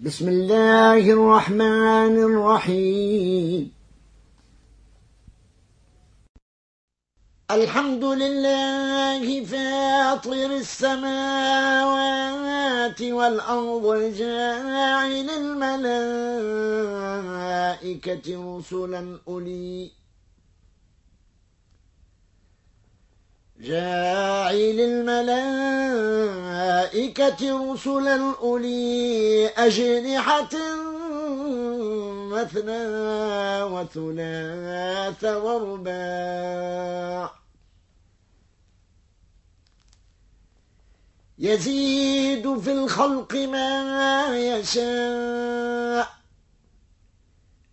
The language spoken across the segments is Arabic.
بسم الله الرحمن الرحيم. الحمد لله فاطر السماوات والأرض جاعل الملائكة رسلا أولي جاعل الملائكة رسلا أولي أجنحة مثنى وثلاث ورباع. يزيد في الخلق ما يشاء.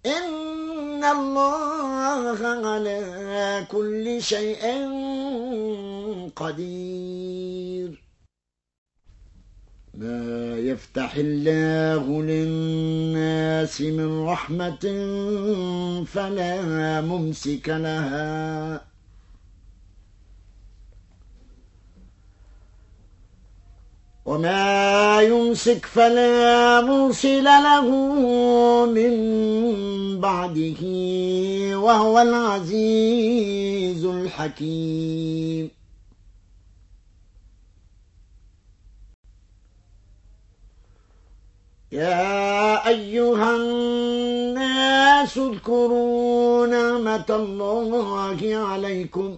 إن الله على كل شيء قدير. ما يفتح الله للناس من رحمة فلا ممسك لها. وما يمسك فلا مرسل له من بعده وهو العزيز الحكيم. يا أيها الناس اذكروا نعمة الله عليكم.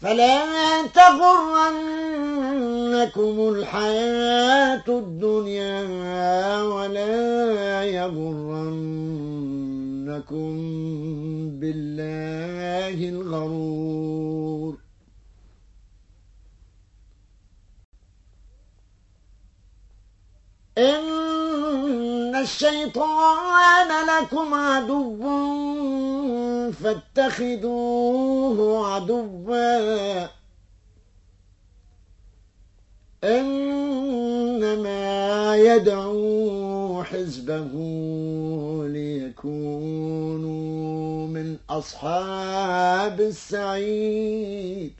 فلا تغرنكم الحياة الدنيا ولا يغرنكم بالله الغرور. إن الشيطان لكم عدو فاتخذوه عدوا. إنما يدعو حزبه ليكونوا من أصحاب السعيد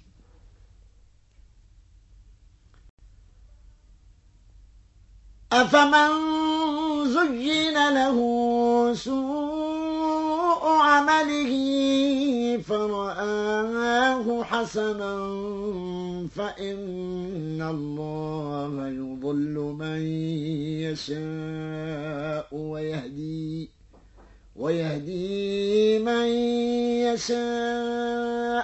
أفمن زين له سوء عمله فرآه حسنا فإن الله يضل من يشاء ويهدي ويهدي من يشاء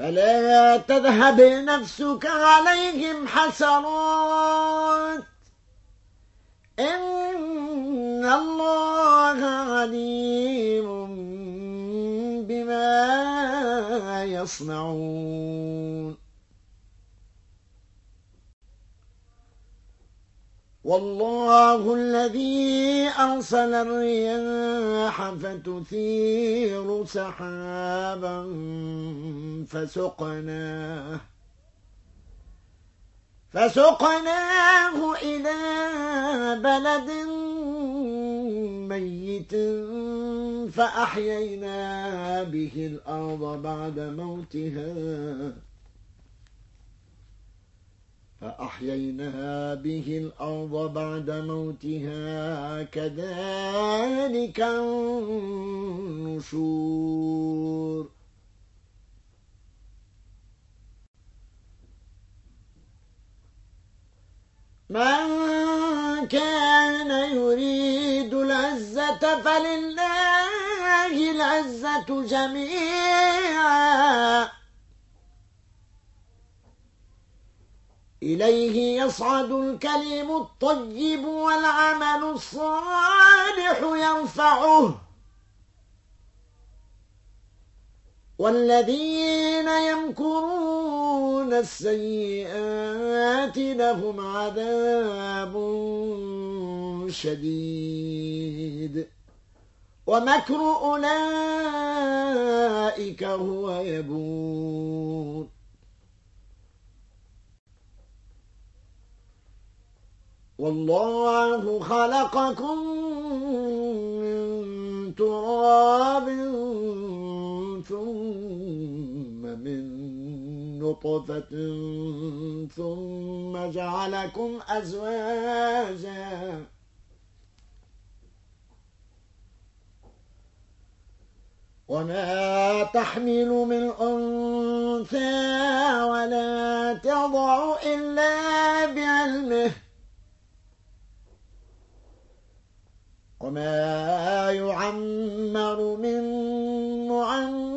فلا تذهب نفسك عليهم حسرات. إن الله عليم بما يصنعون. والله الذي أرسل الرياح فتثير سحابا فسقناه. فسقناه إلى بلد ميت فأحيينا به الأرض بعد موتها فأحيينا به الأرض بعد موتها كذلك النشور. من كان يريد العزة فلله العزة جميعا. إليه يصعد الكلم الطيب والعمل الصالح يرفعه. والذين يمكرون السيئات لهم عذاب شديد. ومكر أولئك هو يبور. والله خلقكم من تراب ثم من نطفة ثم جعلكم أزواجا. وما تحمل من أنثى ولا تضع إلا بعلمه. وما يعمر من معمر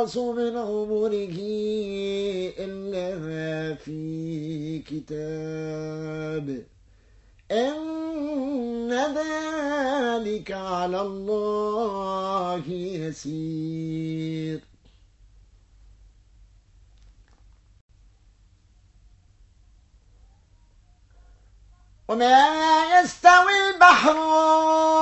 ينقص من عمره إلا في كتاب. إن ذلك على الله يسير. وما يستوي البحران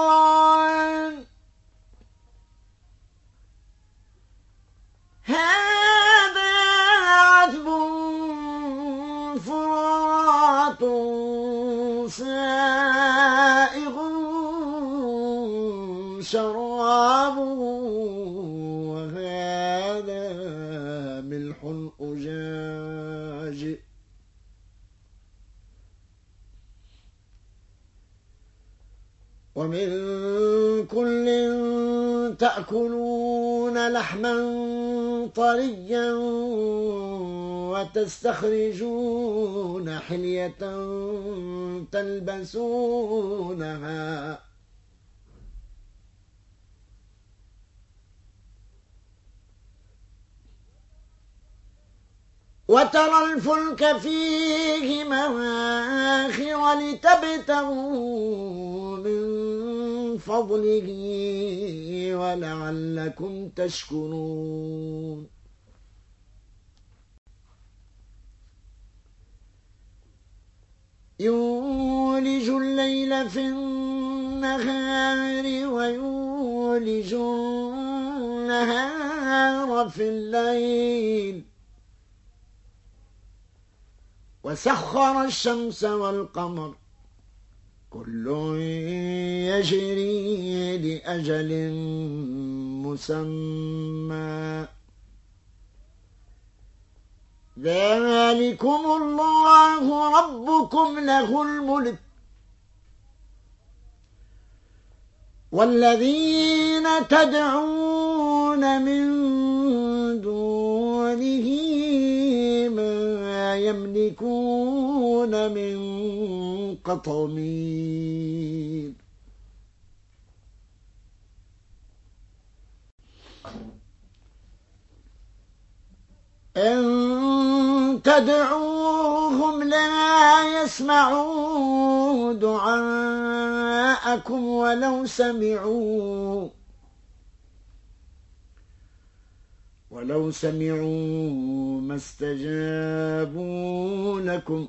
ومن كل تأكلون لحما طريا وتستخرجون حلية تلبسونها. وترى الفلك فيه مواخر لتبتغوا من فضله ولعلكم تشكرون. يولج الليل في النهار ويولج النهار في الليل. وسخر الشمس والقمر كل يجري لأجل مسمى. ذلكم الله ربكم له الملك. والذين تدعون من دونه ما يملكون من قطمير إن تدعوهم لا يسمعوا دعاءكم ولو سمعوا ولو سمعوا ما استجابوا لكم.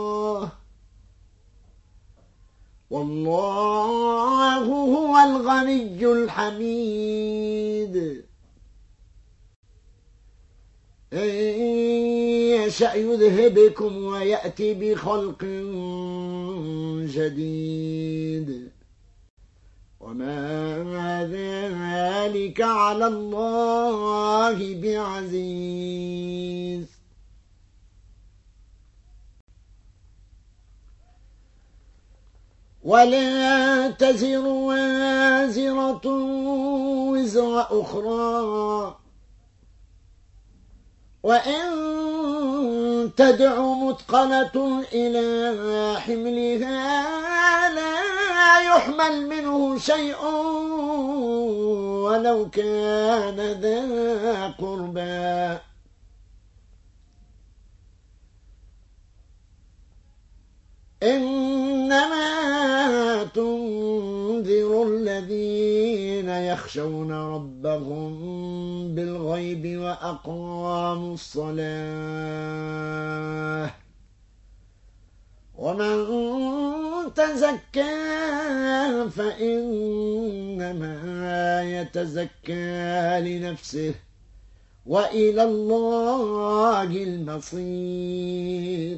والله هو الغني الحميد. إن يشأ يذهبكم ويأتي بخلق جديد. وما ذلك على الله بعزيز. ولا تزر وازرة وزر أخرى. وإن تدع مثقلة إلى حملها لا يحمل منه شيء ولو كان ذا قربى. إنما تنذر الذين يخشون ربهم بالغيب وأقاموا الصلاة. ومن تزكى فإنما يتزكى لنفسه وإلى الله المصير.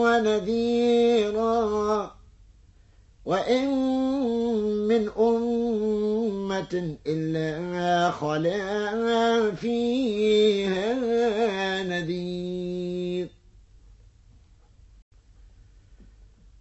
ونذيرا. وإن من أمة إلا خلا فيها نذير.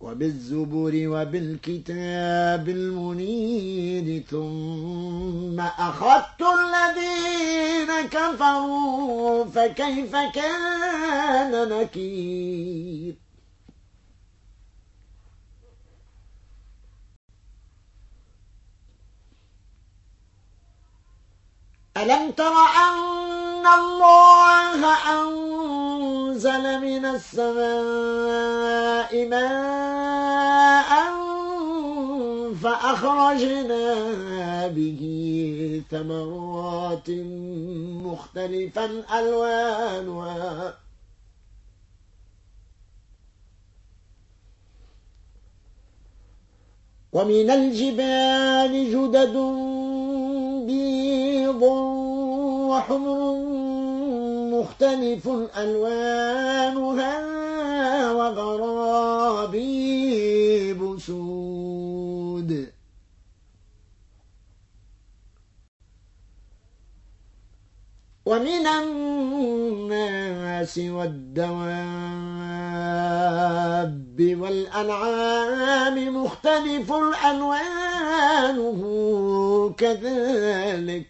وبالزبر وبالكتاب المنير ثم أخذت الذين كفروا فكيف كان نكير؟ ألم تر أن الله أنزل من السماء ماء فأخرجنا به ثمرات مختلفا ألوانها. ومن الجبال جدد بيض وحمر مختلف ألوانها وغرابيب سود. ومن الناس والدواب والأنعام مختلف ألوانه كذلك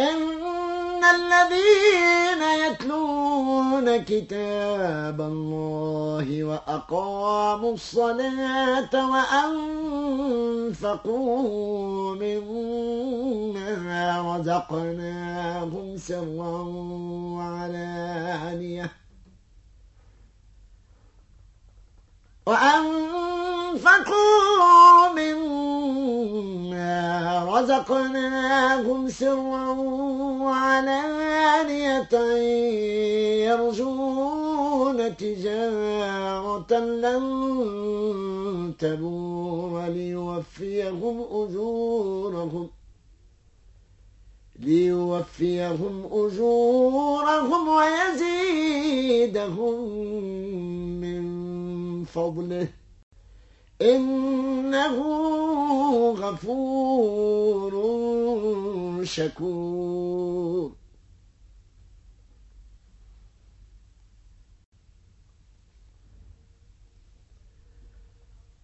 إن الذين يتلون كتاب الله وأقاموا الصلاة وأنفقوا مما رزقناهم سرا وعلانية وأنفقوا رزقناهم سرا وعلانية يرجون تجارة لن تبور ليوفيهم أجورهم ليوفيهم أجورهم ويزيدهم من فضله. إنه غفور شكور.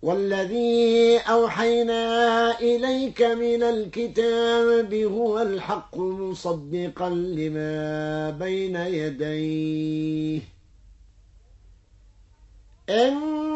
والذي أوحينا إليك من الكتاب هو الحق مصدقا لما بين يديه. إن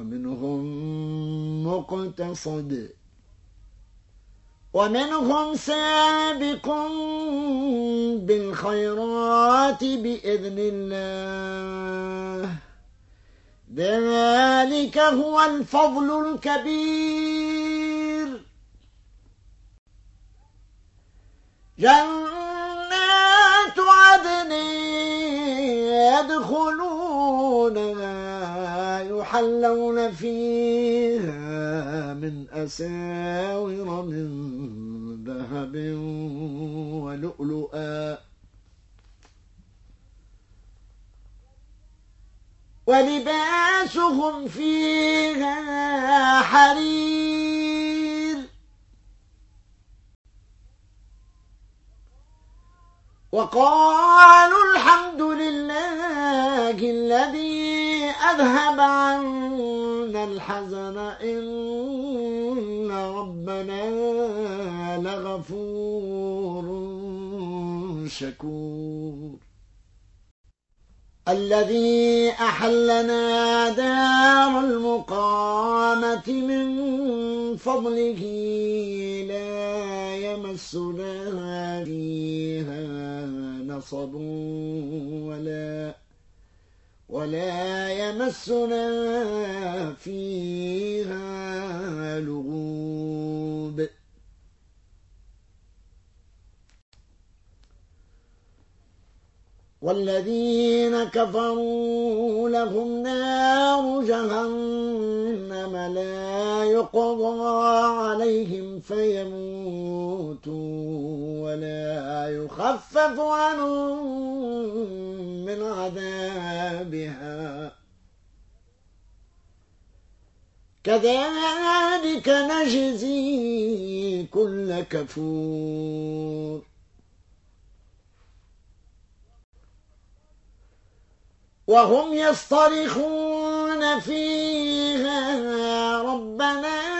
ومنهم مقتصد. ومنهم سابق بالخيرات بإذن الله. ذلك هو الفضل الكبير. جنات عدن يدخلونها يحلون فيها من أساور من ذهب ولؤلؤا. ولباسهم فيها حرير. وقالوا أذهب عنا الحزن إن ربنا لغفور شكور. الذي أحلنا دار المقامة من فضله لا يمسنا فيها نصب ولا ولا يمسنا فيها لغوب. والذين كفروا لهم نار جهنم لا يقضى عليهم فيموتوا ولا يخفف عنهم من عذابها. كذلك نجزي كل كفور. وهم يصطرخون فيها. ربنا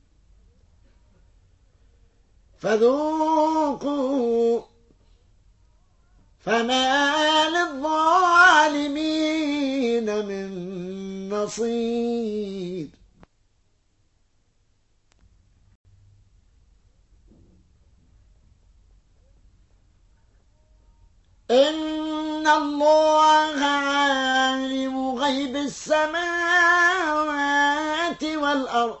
فذوقوا فما للظالمين من نصير. إن الله عالم غيب السماوات والأرض.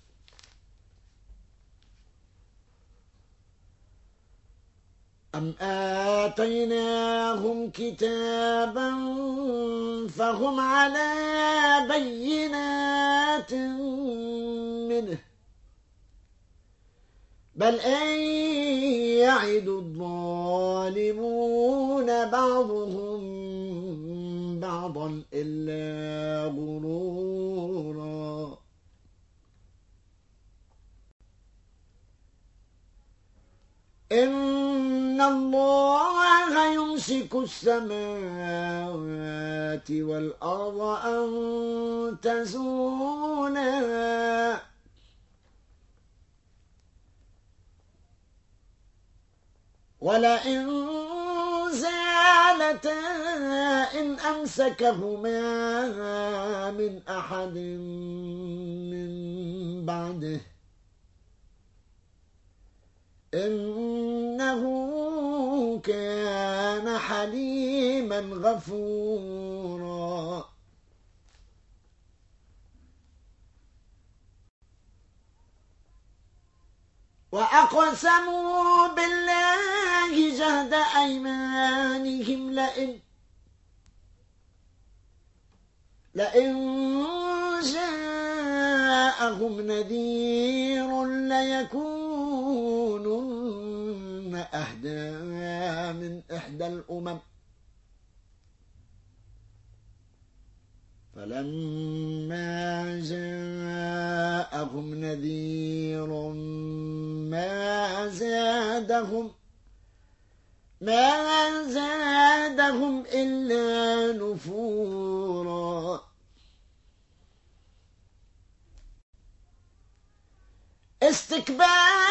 أم آتيناهم كتابا فهم على بينات منه بل أن يعد الظالمون بعضهم بعضا إلا غرورا. إن الله يمسك السماوات والأرض أن تزولا. ولئن زالتا إن أمسكهما من أحد من بعده. إنه كان حليما غفورا. وأقسموا بالله جهد أيمانهم لئن لئن جاءهم نذير ليكونن أهدى من إحدى الأمم. فلما جاءهم نذير ما زادهم ما زادهم إلا نفورا. استكبارا